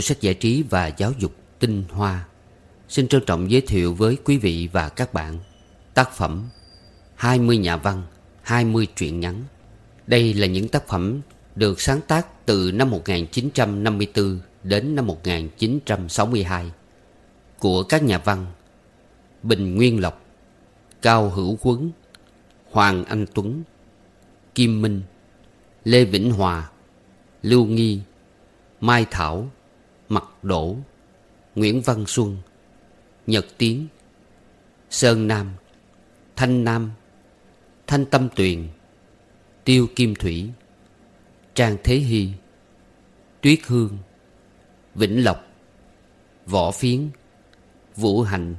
tủ sách giải trí và giáo dục tinh hoa. Xin trân trọng giới thiệu với quý vị và các bạn Tác phẩm 20 nhà văn, 20 truyện ngắn. Đây là những tác phẩm được sáng tác từ năm 1954 đến năm 1962 Của các nhà văn Bình Nguyên Lộc Cao Hữu Quấn Hoàng Anh Tuấn Kim Minh Lê Vĩnh Hòa Lưu Nghi Mai Thảo Mặt Đỗ, Nguyễn Văn Xuân, Nhật Tiến, Sơn Nam, Thanh Nam, Thanh Tâm Tuyền, Tiêu Kim Thủy, Trang Thế Hy, Tuyết Hương, Vĩnh Lộc, Võ Phiến, Vũ Hành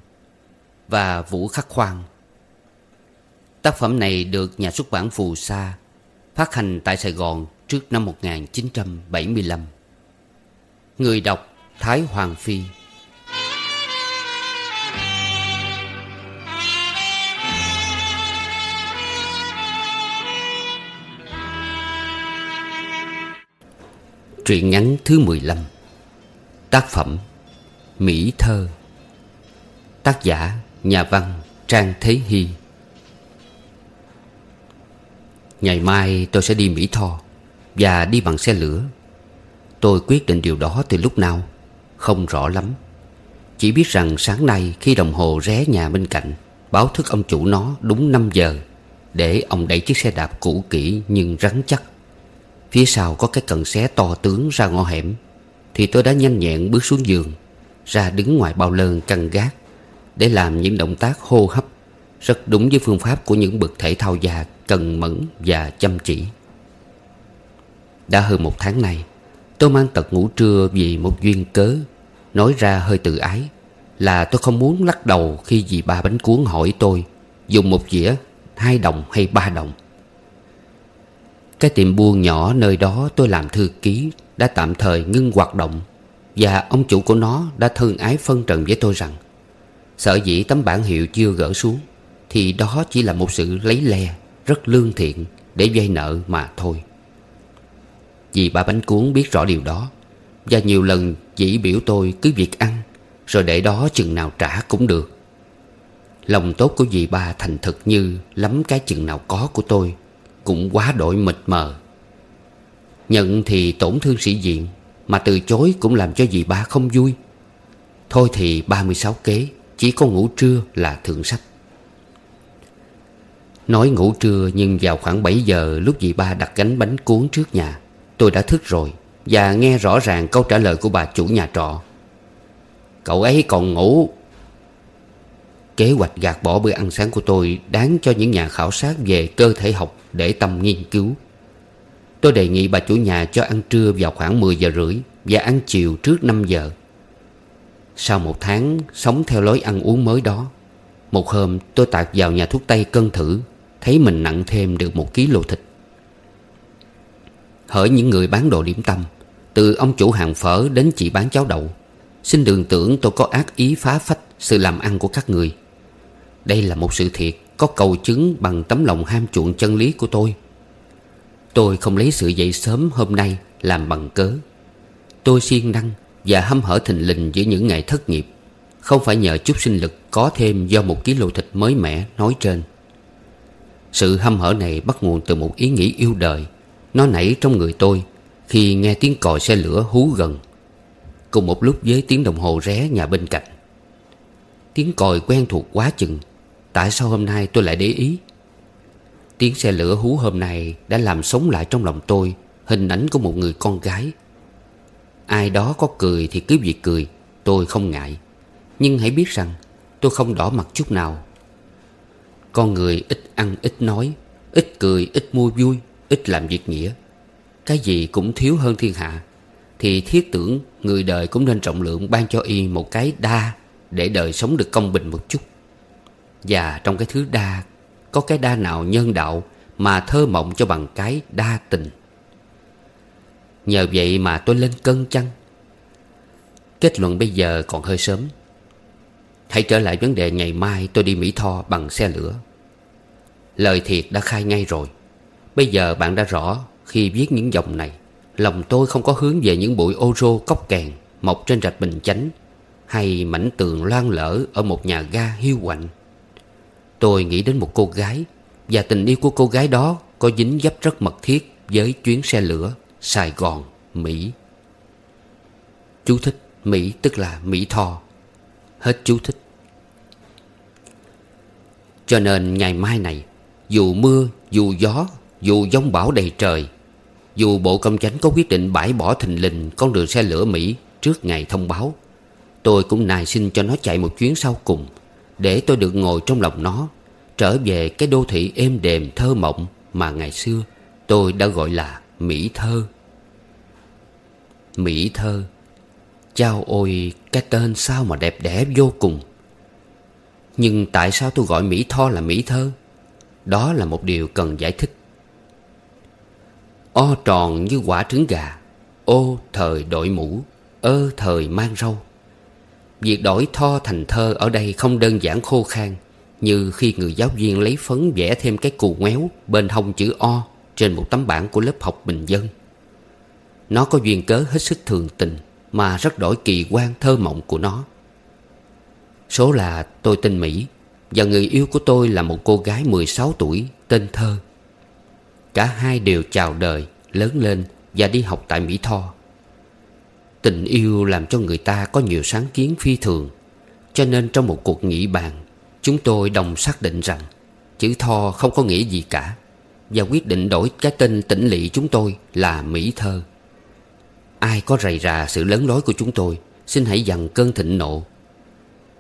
Và Vũ Khắc Khoan. Tác phẩm này được nhà xuất bản Phù Sa Phát hành tại Sài Gòn trước năm 1975 Người đọc Thái Hoàng Phi. Truyện ngắn thứ 15 Tác phẩm Mỹ Thơ. Tác giả Nhà văn Trang Thế Hy. Ngày mai tôi sẽ đi Mỹ Tho Và đi bằng xe lửa. Tôi quyết định điều đó từ lúc nào? Không rõ lắm. Chỉ biết rằng sáng nay khi đồng hồ ré nhà bên cạnh, Báo thức ông chủ nó đúng 5 giờ, Để ông đẩy chiếc xe đạp cũ kỹ nhưng rắn chắc. Phía sau có cái cần xé to tướng ra ngõ hẻm, Thì tôi đã nhanh nhẹn bước xuống giường, Ra đứng ngoài bao lơn căng gác, Để làm những động tác hô hấp Rất đúng với phương pháp của những bậc thể thao già Cần mẫn và chăm chỉ. Đã hơn một tháng nay Tôi mang tật ngủ trưa vì một duyên cớ. Nói ra hơi tự ái, Là tôi không muốn lắc đầu khi dì ba bánh cuốn hỏi tôi, Dùng một dĩa, hai đồng hay ba đồng. Cái tiệm buôn nhỏ nơi đó tôi làm thư ký, Đã tạm thời ngưng hoạt động, Và ông chủ của nó đã thương ái phân trần với tôi rằng Sợ dĩ tấm bản hiệu chưa gỡ xuống, Thì đó chỉ là một sự lấy le, Rất lương thiện Để vay nợ mà thôi. Vì bà bánh cuốn biết rõ điều đó. Và nhiều lần chỉ biểu tôi cứ việc ăn, Rồi để đó chừng nào trả cũng được. Lòng tốt của dì ba thành thực như Lắm cái chừng nào có của tôi, cũng quá đổi mịt mờ. Nhận thì tổn thương sĩ diện, Mà từ chối cũng làm cho dì ba không vui. Thôi thì 36 kế, Chỉ có ngủ trưa là thượng sách. Nói ngủ trưa nhưng vào khoảng 7 giờ Lúc dì ba đặt gánh bánh cuốn trước nhà Tôi đã thức rồi Và nghe rõ ràng câu trả lời của bà chủ nhà trọ. Cậu ấy còn ngủ. Kế hoạch gạt bỏ bữa ăn sáng của tôi Đáng cho những nhà khảo sát về cơ thể học Để tâm nghiên cứu. Tôi đề nghị bà chủ nhà cho ăn trưa vào khoảng 10 giờ rưỡi Và ăn chiều trước 5 giờ. Sau một tháng sống theo lối ăn uống mới đó, Một hôm tôi tạt vào nhà thuốc tây cân thử, Thấy mình nặng thêm được một ký lô thịt. Hỡi những người bán đồ điểm tâm. Từ ông chủ hàng phở đến chị bán cháo đậu. Xin đừng tưởng tôi có ác ý phá phách sự làm ăn của các người. Đây là một sự thiệt, Có cầu chứng bằng tấm lòng ham chuộng chân lý của tôi. Tôi không lấy sự dậy sớm hôm nay Làm bằng cớ. Tôi siêng năng và hâm hở thình lình Giữa những ngày thất nghiệp. Không phải nhờ chút sinh lực có thêm Do một ký lô thịt mới mẻ nói trên. Sự hâm hở này bắt nguồn từ một ý nghĩ yêu đời. Nó nảy trong người tôi Khi nghe tiếng còi xe lửa hú gần. Cùng một lúc với tiếng đồng hồ ré nhà bên cạnh. Tiếng còi quen thuộc quá chừng. Tại sao hôm nay tôi lại để ý? Tiếng xe lửa hú hôm nay Đã làm sống lại trong lòng tôi Hình ảnh của một người con gái. Ai đó có cười thì cứ việc cười, Tôi không ngại. Nhưng hãy biết rằng tôi không đỏ mặt chút nào. Con người ít ăn, ít nói, Ít cười, ít mua vui. Ít làm việc nghĩa. Cái gì cũng thiếu hơn thiên hạ, Thì thiết tưởng người đời cũng nên trọng lượng Ban cho y một cái đa Để đời sống được công bình một chút. Và trong cái thứ đa, Có cái đa nào nhân đạo Mà thơ mộng cho bằng cái đa tình? Nhờ vậy mà tôi lên cân chăng? Kết luận bây giờ còn hơi sớm. Hãy trở lại vấn đề ngày mai tôi đi Mỹ Tho bằng xe lửa. Lời thiệt đã khai ngay rồi. Bây giờ bạn đã rõ khi viết những dòng này Lòng tôi không có hướng về những bụi ô rô cốc kèn Mọc trên rạch bình chánh Hay mảnh tường loan lỡ Ở một nhà ga hiu quạnh. Tôi nghĩ đến một cô gái Và tình yêu của cô gái đó Có dính dấp rất mật thiết Với chuyến xe lửa Sài Gòn, Mỹ. Chú thích Mỹ tức là Mỹ Tho. Hết chú thích. Cho nên ngày mai này Dù mưa, dù gió, dù giông bão đầy trời, Dù Bộ Công Chánh có quyết định bãi bỏ thình lình Con đường xe lửa Mỹ trước ngày thông báo, Tôi cũng nài xin cho nó chạy một chuyến sau cùng, Để tôi được ngồi trong lòng nó, Trở về cái đô thị êm đềm thơ mộng Mà ngày xưa tôi đã gọi là Mỹ Thơ. Mỹ Thơ, Chao ôi, cái tên sao mà đẹp đẽ vô cùng. Nhưng tại sao tôi gọi Mỹ Tho là Mỹ Thơ? Đó là một điều cần giải thích. O tròn như quả trứng gà, Ô thời đội mũ, Ơ thời mang râu. Việc đổi tho thành thơ ở đây không đơn giản khô khan, Như khi người giáo viên lấy phấn vẽ thêm cái cù ngoéo Bên hông chữ O Trên một tấm bảng của lớp học bình dân. Nó có duyên cớ hết sức thường tình Mà rất đổi kỳ quan thơ mộng của nó. Số là tôi tên Mỹ Và người yêu của tôi là một cô gái 16 tuổi, tên Thơ. Cả hai đều chào đời, lớn lên và đi học tại Mỹ Tho. Tình yêu làm cho người ta có nhiều sáng kiến phi thường. Cho nên trong một cuộc nghị bàn Chúng tôi đồng xác định rằng Chữ Tho không có nghĩa gì cả Và quyết định đổi cái tên tỉnh lỵ chúng tôi là Mỹ Thơ. Ai có rầy rà sự lớn lối của chúng tôi Xin hãy dằn cơn thịnh nộ.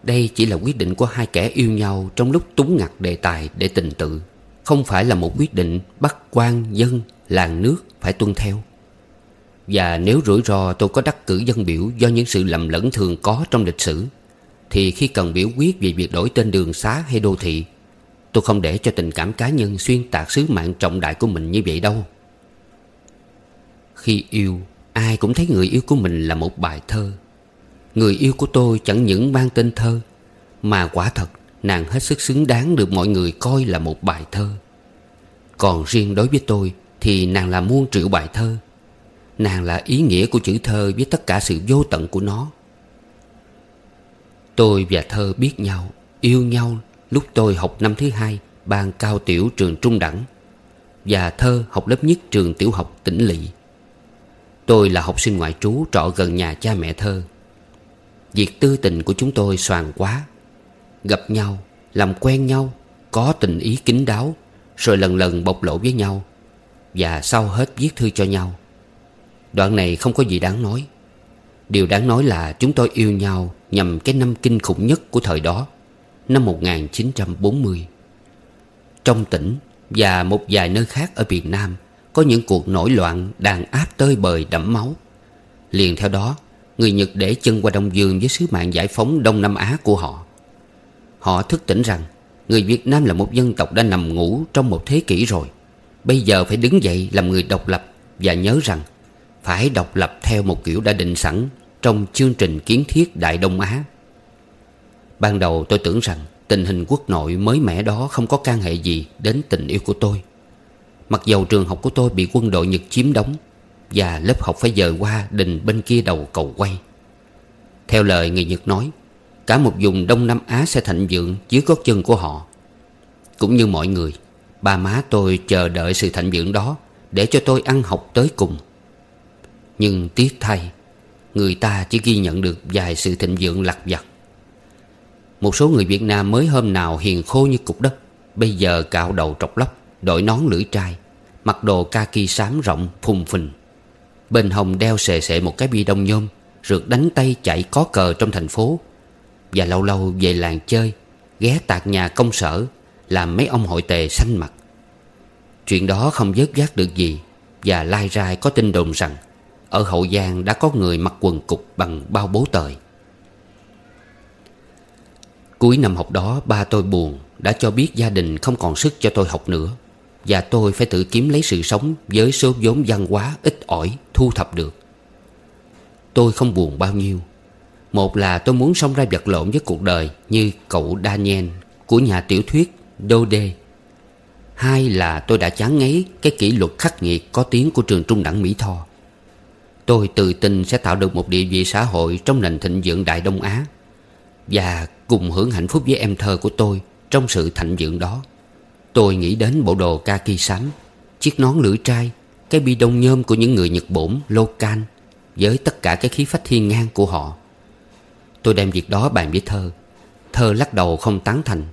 Đây chỉ là quyết định của hai kẻ yêu nhau Trong lúc túng ngặt đề tài để tình tự. Không phải là một quyết định bắt quan dân, làng nước phải tuân theo. Và nếu rủi ro tôi có đắc cử dân biểu Do những sự lầm lẫn thường có trong lịch sử, Thì khi cần biểu quyết về việc đổi tên đường xá hay đô thị, Tôi không để cho tình cảm cá nhân xuyên tạc sứ mạng trọng đại của mình như vậy đâu. Khi yêu, Ai cũng thấy người yêu của mình là một bài thơ. Người yêu của tôi chẳng những mang tên thơ, Mà quả thật nàng hết sức xứng đáng được mọi người coi là một bài thơ. Còn riêng đối với tôi Thì nàng là muôn triệu bài thơ. Nàng là ý nghĩa của chữ thơ với tất cả sự vô tận của nó. Tôi và thơ biết nhau, yêu nhau lúc tôi học năm thứ hai Ban cao tiểu trường trung đẳng Và thơ học lớp nhất trường tiểu học tỉnh lỵ. Tôi là học sinh ngoại trú trọ gần nhà cha mẹ thơ. Việc tư tình của chúng tôi soàn quá. Gặp nhau, làm quen nhau Có tình ý kín đáo Rồi lần lần bộc lộ với nhau Và sau hết viết thư cho nhau. Đoạn này không có gì đáng nói. Điều đáng nói là chúng tôi yêu nhau Nhằm cái năm kinh khủng nhất của thời đó Năm 1940 Trong tỉnh Và một vài nơi khác ở Việt Nam Có những cuộc nổi loạn đàn áp tơi bời đẫm máu. Liền theo đó Người Nhật để chân qua Đông Dương Với sứ mạng giải phóng Đông Nam Á của họ. Họ thức tỉnh rằng, Người Việt Nam là một dân tộc đã nằm ngủ Trong một thế kỷ rồi. Bây giờ phải đứng dậy làm người độc lập Và nhớ rằng, phải độc lập theo một kiểu đã định sẵn Trong chương trình kiến thiết Đại Đông Á. Ban đầu tôi tưởng rằng Tình hình quốc nội mới mẻ đó Không có can hệ gì đến tình yêu của tôi. Mặc dầu trường học của tôi Bị quân đội Nhật chiếm đóng Và lớp học phải dời qua đình bên kia đầu cầu quay. Theo lời người Nhật nói Cả một vùng Đông Nam Á sẽ thịnh vượng Dưới gót chân của họ. Cũng như mọi người, Ba má tôi chờ đợi sự thịnh vượng đó Để cho tôi ăn học tới cùng. Nhưng tiếc thay, Người ta chỉ ghi nhận được vài sự thịnh vượng lặt vặt. Một số người Việt Nam mới hôm nào hiền khô như cục đất, Bây giờ cạo đầu trọc lóc Đội nón lưỡi trai, Mặc đồ kaki xám rộng, phùng phình. Bên hồng đeo xề xệ một cái bi đông nhôm, Rượt đánh tay chạy có cờ trong thành phố. Và lâu lâu về làng chơi, Ghé tạc nhà công sở, Làm mấy ông hội tề xanh mặt. Chuyện đó không dớt gác được gì, Và lai rai có tin đồn rằng ở Hậu Giang đã có người mặc quần cục bằng bao bố tời. Cuối năm học đó, ba tôi buồn Đã cho biết gia đình không còn sức cho tôi học nữa, Và tôi phải tự kiếm lấy sự sống Với số vốn văn hóa ít ỏi thu thập được. Tôi không buồn bao nhiêu một là tôi muốn sống ra vật lộn với cuộc đời Như cậu Daniel của nhà tiểu thuyết Đô Đê Hai là tôi đã chán ngấy Cái kỷ luật khắc nghiệt có tiếng của trường trung đẳng Mỹ Tho. Tôi tự tin sẽ tạo được một địa vị xã hội Trong nền thịnh vượng Đại Đông Á Và cùng hưởng hạnh phúc với em thơ của tôi Trong sự thịnh vượng đó. Tôi nghĩ đến bộ đồ kaki xám Chiếc nón lưỡi trai, Cái bi đông nhôm của những người Nhật Bổn, Locan, Với tất cả cái khí phách thiên ngang của họ. Tôi đem việc đó bàn với Thơ. Thơ lắc đầu không tán thành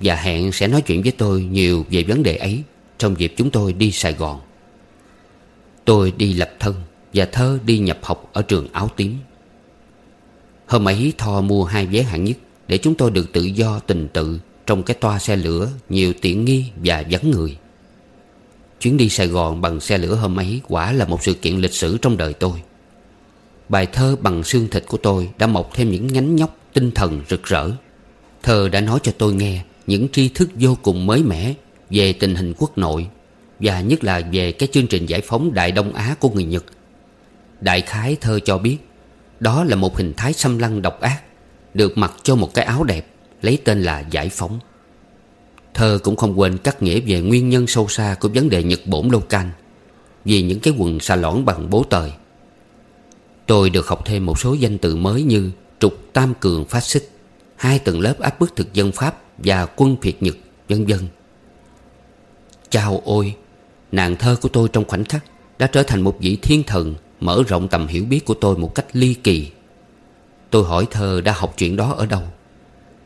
Và hẹn sẽ nói chuyện với tôi nhiều về vấn đề ấy Trong dịp chúng tôi đi Sài Gòn. Tôi đi lập thân Và Thơ đi nhập học ở trường áo tím. Hôm ấy Tho mua hai vé hạng nhất Để chúng tôi được tự do tình tự Trong cái toa xe lửa Nhiều tiện nghi và vắng người. Chuyến đi Sài Gòn bằng xe lửa hôm ấy Quả là một sự kiện lịch sử trong đời tôi. Bài thơ bằng xương thịt của tôi Đã mọc thêm những nhánh nhóc tinh thần rực rỡ. Thơ đã nói cho tôi nghe Những tri thức vô cùng mới mẻ Về tình hình quốc nội, Và nhất là về cái chương trình giải phóng Đại Đông Á của người Nhật. Đại khái thơ cho biết, Đó là một hình thái xâm lăng độc ác, Được mặc cho một cái áo đẹp, Lấy tên là giải phóng. Thơ cũng không quên cắt nghĩa về nguyên nhân sâu xa Của vấn đề Nhật bổn lô canh Vì những cái quần xà lõn bằng bố tời Tôi được học thêm một số danh từ mới như Trục tam cường phát xích Hai tầng lớp áp bức thực dân Pháp Và quân phiệt Nhật, vân vân. Chào ôi, Nàng thơ của tôi trong khoảnh khắc Đã trở thành một vị thiên thần Mở rộng tầm hiểu biết của tôi một cách ly kỳ. Tôi hỏi thơ đã học chuyện đó ở đâu?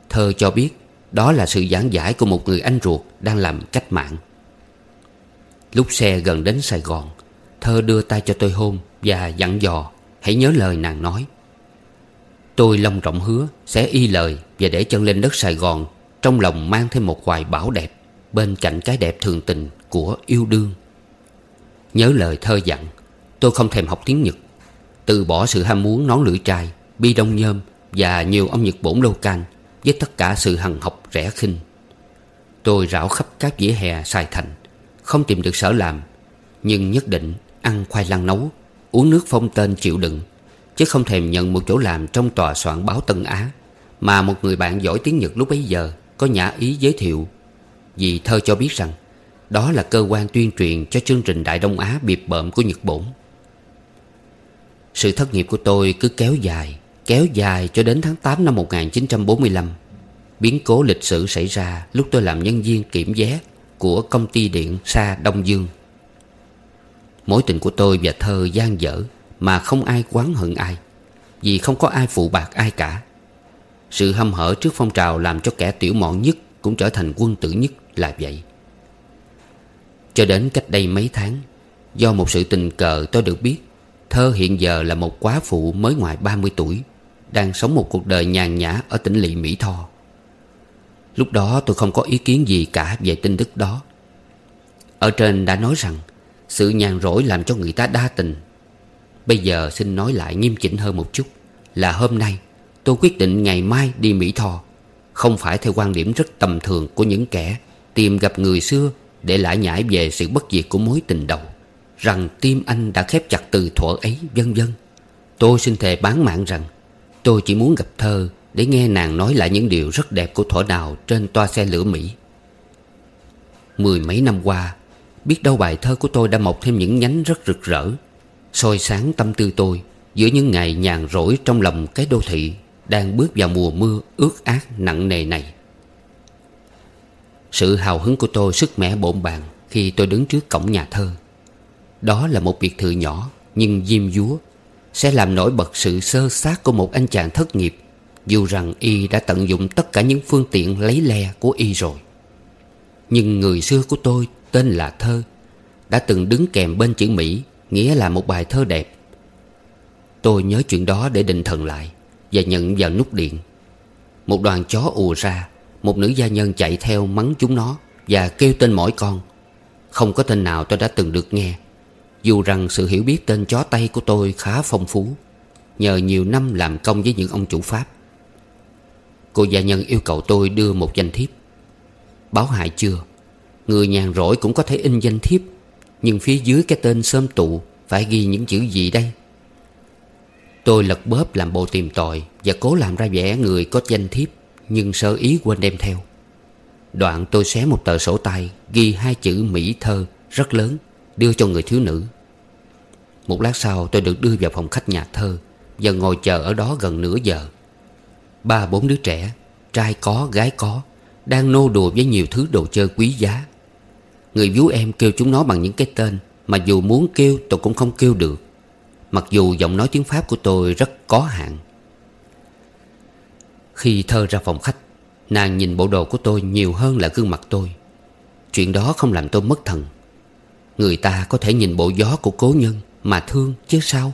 Thơ cho biết Đó là sự giảng giải của một người anh ruột Đang làm cách mạng. Lúc xe gần đến Sài Gòn, Thơ đưa tay cho tôi hôn Và dặn dò Hãy nhớ lời nàng nói. Tôi long trọng hứa Sẽ y lời Và để chân lên đất Sài Gòn, Trong lòng mang thêm một hoài bảo đẹp Bên cạnh cái đẹp thường tình Của yêu đương. Nhớ lời thơ dặn, Tôi không thèm học tiếng Nhật. Từ bỏ sự ham muốn nón lưỡi trai, Bi đông nhôm Và nhiều ông Nhật bổn lâu can Với tất cả sự hằng học rẻ khinh. Tôi rảo khắp các vỉa hè Sài Thành, Không tìm được sở làm, Nhưng nhất định ăn khoai lang nấu. Uống nước phong tên chịu đựng, Chứ không thèm nhận một chỗ làm trong tòa soạn báo Tân Á, Mà một người bạn giỏi tiếng Nhật lúc bấy giờ Có nhã ý giới thiệu. Vì thơ cho biết rằng, Đó là cơ quan tuyên truyền cho chương trình Đại Đông Á biệt bợm của Nhật Bổn. Sự thất nghiệp của tôi cứ kéo dài Kéo dài cho đến tháng 8 năm 1945 Biến cố lịch sử xảy ra lúc tôi làm nhân viên kiểm vé Của công ty điện xa Đông Dương. Mối tình của tôi và thơ gian dở Mà không ai quán hận ai, Vì không có ai phụ bạc ai cả. Sự hâm hở trước phong trào Làm cho kẻ tiểu mọn nhất Cũng trở thành quân tử nhất là vậy. Cho đến cách đây mấy tháng, Do một sự tình cờ tôi được biết, Thơ hiện giờ là một quá phụ mới ngoài 30 tuổi, Đang sống một cuộc đời nhàn nhã Ở tỉnh lỵ Mỹ Tho. Lúc đó tôi không có ý kiến gì cả Về tin tức đó. Ở trên đã nói rằng sự nhàn rỗi làm cho người ta đa tình. Bây giờ xin nói lại nghiêm chỉnh hơn một chút, Là hôm nay tôi quyết định ngày mai đi Mỹ Tho. Không phải theo quan điểm rất tầm thường của những kẻ Tìm gặp người xưa để lại nhải về sự bất diệt của mối tình đầu, Rằng tim anh đã khép chặt từ thuở ấy, vân vân. Tôi xin thề bán mạng rằng Tôi chỉ muốn gặp thơ Để nghe nàng nói lại những điều rất đẹp của thuở nào Trên toa xe lửa Mỹ. Mười mấy năm qua Biết đâu bài thơ của tôi đã mọc thêm những nhánh rất rực rỡ, soi sáng tâm tư tôi Giữa những ngày nhàn rỗi trong lòng cái đô thị Đang bước vào mùa mưa ướt át nặng nề này. Sự hào hứng của tôi sức mẻ bộn bàng Khi tôi đứng trước cổng nhà thơ. Đó là một biệt thự nhỏ, Nhưng diêm dúa, Sẽ làm nổi bật sự sơ sát của một anh chàng thất nghiệp, Dù rằng y đã tận dụng tất cả những phương tiện lấy le của y rồi. Nhưng người xưa của tôi tên là Thơ, Đã từng đứng kèm bên chữ Mỹ, Nghĩa là một bài thơ đẹp. Tôi nhớ chuyện đó để định thần lại Và nhận vào nút điện. Một đoàn chó ùa ra, Một nữ gia nhân chạy theo mắng chúng nó Và kêu tên mỗi con. Không có tên nào tôi đã từng được nghe, Dù rằng sự hiểu biết tên chó Tây của tôi khá phong phú, Nhờ nhiều năm làm công với những ông chủ Pháp. Cô gia nhân yêu cầu tôi đưa một danh thiếp. Báo hại chưa? Người nhàn rỗi cũng có thể in danh thiếp, Nhưng phía dưới cái tên sớm tụ Phải ghi những chữ gì đây? Tôi lật bóp làm bộ tìm tòi Và cố làm ra vẻ người có danh thiếp, Nhưng sơ ý quên đem theo. Đoạn tôi xé một tờ sổ tay, Ghi hai chữ Mỹ thơ rất lớn, Đưa cho người thiếu nữ. Một lát sau tôi được đưa vào phòng khách nhà thơ Và ngồi chờ ở đó gần nửa giờ. Ba bốn đứa trẻ, Trai có, gái có, Đang nô đùa với nhiều thứ đồ chơi quý giá. Người vú em kêu chúng nó bằng những cái tên, Mà dù muốn kêu, tôi cũng không kêu được. Mặc dù giọng nói tiếng Pháp của tôi rất có hạn. Khi thơ ra phòng khách, Nàng nhìn bộ đồ của tôi nhiều hơn là gương mặt tôi. Chuyện đó không làm tôi mất thần. Người ta có thể nhìn bộ gió của cố nhân Mà thương chứ sao?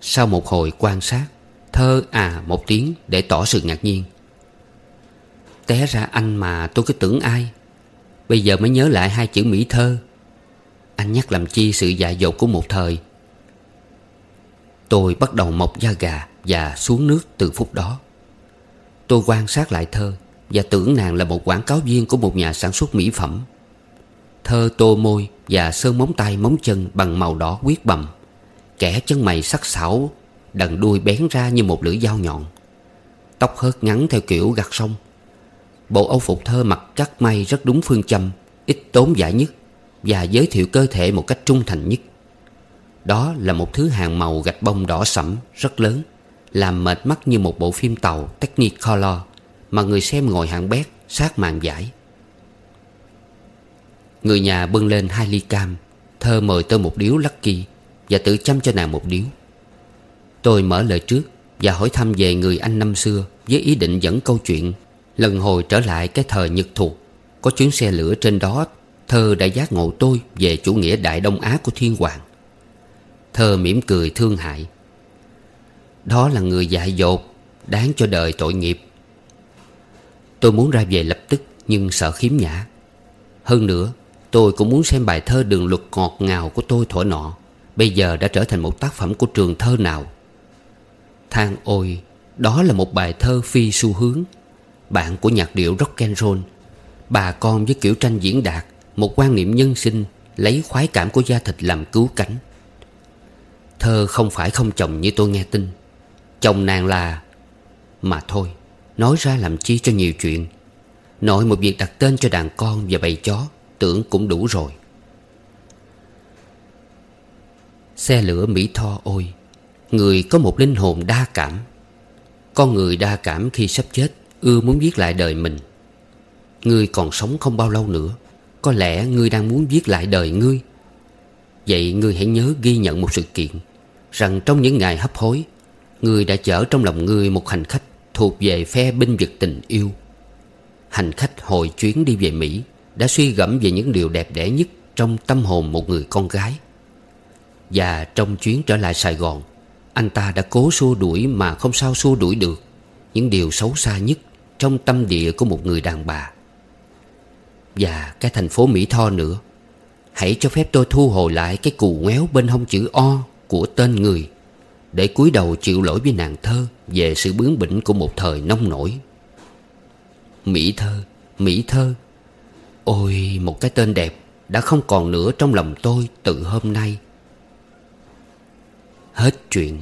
Sau một hồi quan sát, Thơ à một tiếng để tỏ sự ngạc nhiên. Té ra anh mà tôi cứ tưởng ai Bây giờ mới nhớ lại hai chữ Mỹ thơ. Anh nhắc làm chi sự dại dột của một thời. Tôi bắt đầu mọc da gà Và xuống nước từ phút đó. Tôi quan sát lại thơ Và tưởng nàng là một quảng cáo viên Của một nhà sản xuất mỹ phẩm. Thơ tô môi Và sơn móng tay móng chân Bằng màu đỏ quyết bầm. Kẻ chân mày sắc sảo, Đằng đuôi bén ra như một lưỡi dao nhọn. Tóc hớt ngắn theo kiểu gặt sông. Bộ âu phục thơ mặc cắt may rất đúng phương châm, Ít tốn giải nhất Và giới thiệu cơ thể một cách trung thành nhất. Đó là một thứ hàng màu gạch bông đỏ sẫm rất lớn, Làm mệt mắt như một bộ phim tàu Technicolor Mà người xem ngồi hạng bét sát màn giải. Người nhà bưng lên hai ly cam, Thơ mời tôi một điếu lucky Và tự chăm cho nàng một điếu. Tôi mở lời trước Và hỏi thăm về người anh năm xưa Với ý định dẫn câu chuyện Lần hồi trở lại cái thời Nhật thuộc Có chuyến xe lửa trên đó, Thơ đã giác ngộ tôi về chủ nghĩa Đại Đông Á của Thiên Hoàng. Thơ mỉm cười thương hại. Đó là người dại dột, Đáng cho đời tội nghiệp. Tôi muốn ra về lập tức, Nhưng sợ khiếm nhã. Hơn nữa, Tôi cũng muốn xem bài thơ đường luật ngọt ngào của tôi thổi nọ, Bây giờ đã trở thành một tác phẩm của trường thơ nào. Thang ôi, Đó là một bài thơ phi xu hướng. Bạn của nhạc điệu rock and roll. Bà con với kiểu tranh diễn đạt, Một quan niệm nhân sinh, Lấy khoái cảm của da thịt làm cứu cánh. Thơ không phải không chồng như tôi nghe tin. Chồng nàng là, Mà thôi, Nói ra làm chi cho nhiều chuyện. Nội một việc đặt tên cho đàn con và bầy chó, Tưởng cũng đủ rồi. Xe lửa Mỹ Tho ôi, Người có một linh hồn đa cảm. Con người đa cảm khi sắp chết Ưa muốn viết lại đời mình. Ngươi còn sống không bao lâu nữa, Có lẽ ngươi đang muốn viết lại đời ngươi. Vậy ngươi hãy nhớ ghi nhận một sự kiện, Rằng trong những ngày hấp hối, Ngươi đã chở trong lòng ngươi một hành khách Thuộc về phe binh vực tình yêu. Hành khách hồi chuyến đi về Mỹ Đã suy gẫm về những điều đẹp đẽ nhất Trong tâm hồn một người con gái. Và trong chuyến trở lại Sài Gòn, Anh ta đã cố xua đuổi mà không sao xua đuổi được Những điều xấu xa nhất. Trong tâm địa của một người đàn bà. Và cái thành phố Mỹ Tho nữa. Hãy cho phép tôi thu hồi lại Cái cù ngoéo bên hông chữ O Của tên người, Để cúi đầu chịu lỗi với nàng thơ Về sự bướng bỉnh của một thời nông nổi. Mỹ thơ Mỹ thơ. Ôi, một cái tên đẹp Đã không còn nữa trong lòng tôi từ hôm nay. Hết chuyện.